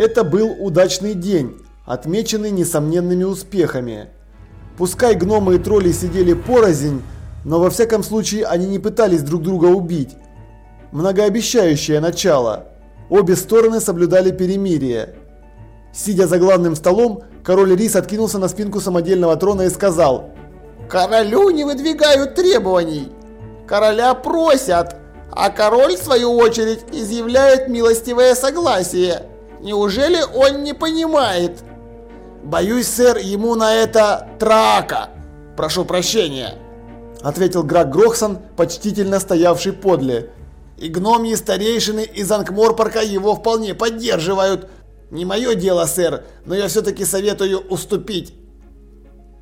Это был удачный день, отмеченный несомненными успехами. Пускай гномы и тролли сидели порознь, но во всяком случае они не пытались друг друга убить. Многообещающее начало. Обе стороны соблюдали перемирие. Сидя за главным столом, король Рис откинулся на спинку самодельного трона и сказал «Королю не выдвигают требований. Короля просят, а король, в свою очередь, изъявляет милостивое согласие. Неужели он не понимает?» «Боюсь, сэр, ему на это трака. Прошу прощения», – ответил Грак Грохсон, почтительно стоявший подле. «И гномьи старейшины из Анкморпорка его вполне поддерживают. Не мое дело, сэр, но я все-таки советую уступить».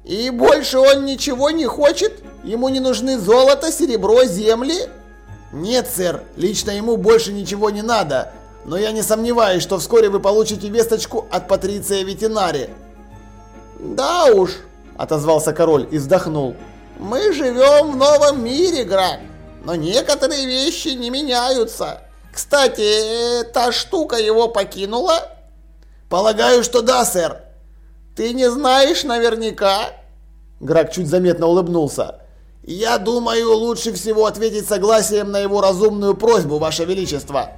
«И больше он ничего не хочет? Ему не нужны золото, серебро, земли?» «Нет, сэр, лично ему больше ничего не надо, но я не сомневаюсь, что вскоре вы получите весточку от Патриция Ветинари». «Да уж», – отозвался король и вздохнул. «Мы живем в новом мире, Грак, но некоторые вещи не меняются. Кстати, та штука его покинула?» «Полагаю, что да, сэр». «Ты не знаешь наверняка?» Грак чуть заметно улыбнулся. «Я думаю, лучше всего ответить согласием на его разумную просьбу, Ваше Величество».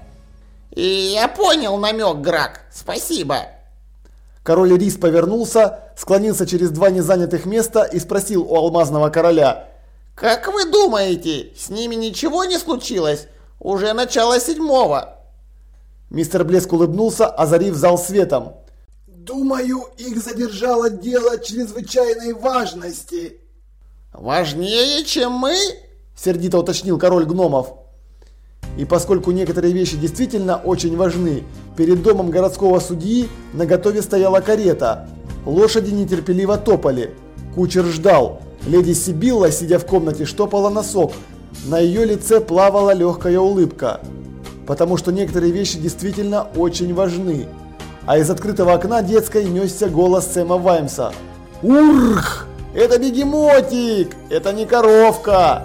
«И я понял намек, Грак. Спасибо». Король Рис повернулся, склонился через два незанятых места и спросил у алмазного короля. «Как вы думаете, с ними ничего не случилось? Уже начало седьмого». Мистер Блеск улыбнулся, озарив зал светом. «Думаю, их задержало дело чрезвычайной важности». «Важнее, чем мы?» – сердито уточнил король гномов. И поскольку некоторые вещи действительно очень важны, перед домом городского судьи на готове стояла карета. Лошади нетерпеливо топали. Кучер ждал. Леди Сибилла, сидя в комнате, штопала носок. На ее лице плавала легкая улыбка. Потому что некоторые вещи действительно очень важны. А из открытого окна детской несся голос Сэма Ваймса. «Урх! Это бегемотик! Это не коровка!»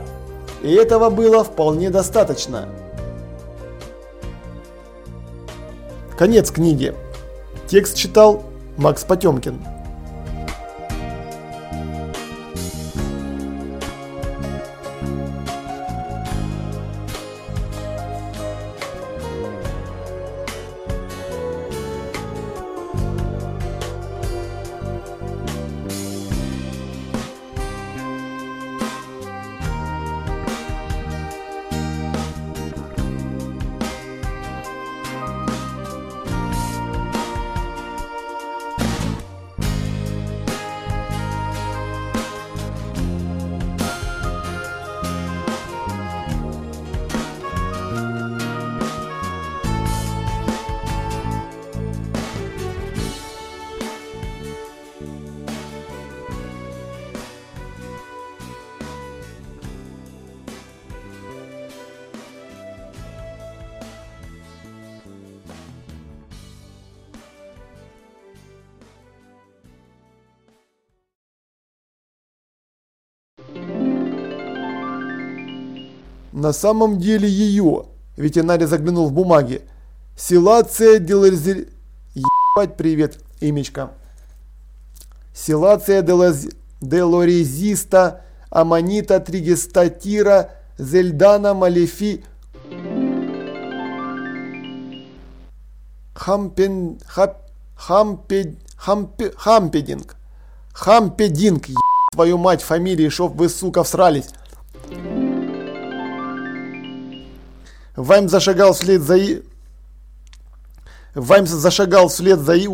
И этого было вполне достаточно. Конец книги. Текст читал Макс Потемкин. На самом деле ее. Ветеринарий заглянул в бумаги. Силация деларзи... Ебать привет, имечка. Силация делаз... делорезиста аманита тригестатира зельдана малефи... Хампен... Хап... Хампед... Хампе... Хампединг. Хампединг, еб твою мать фамилии, шов вы, сука, всрались. Ваймс зашагал вслед за и... Ваймс зашагал вслед за и...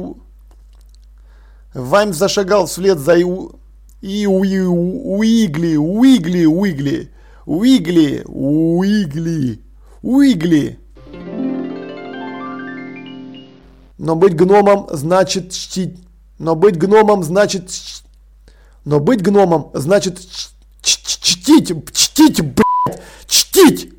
Ваймс зашагал вслед за и... И уи, уигли, уигли, уигли, уигли, уигли, уигли. Но быть гномом значит чтить. Но быть гномом значит... Но быть гномом значит чтить, чтить, блядь, чтить.